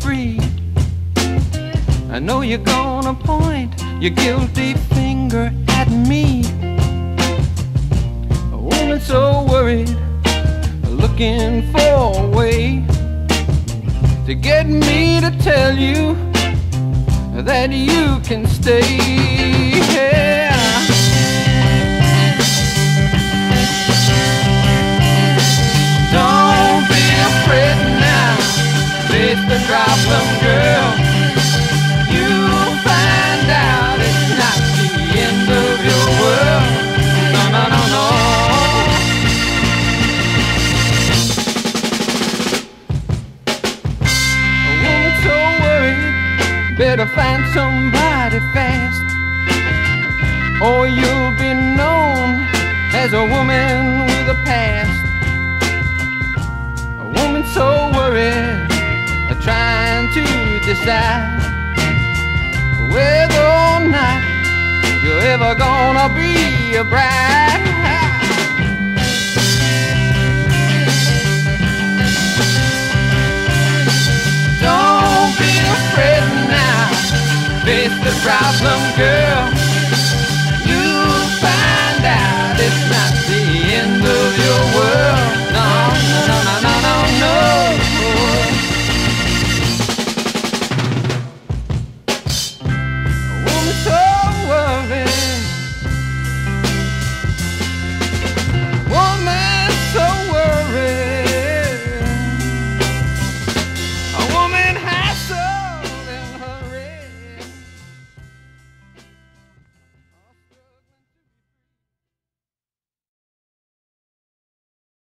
free. I know you're gonna point your guilty finger at me. A woman so worried, looking for a way to get me to tell you that you can stay. The problem, girl. You'll find out it's not the end of your world. No, no, no, no. Oh, a woman so worried, better find somebody fast, or you'll be known as a woman with a past. A woman so worried, decide whether or not you're ever gonna be a bride. Don't be afraid now, face the problem, girl.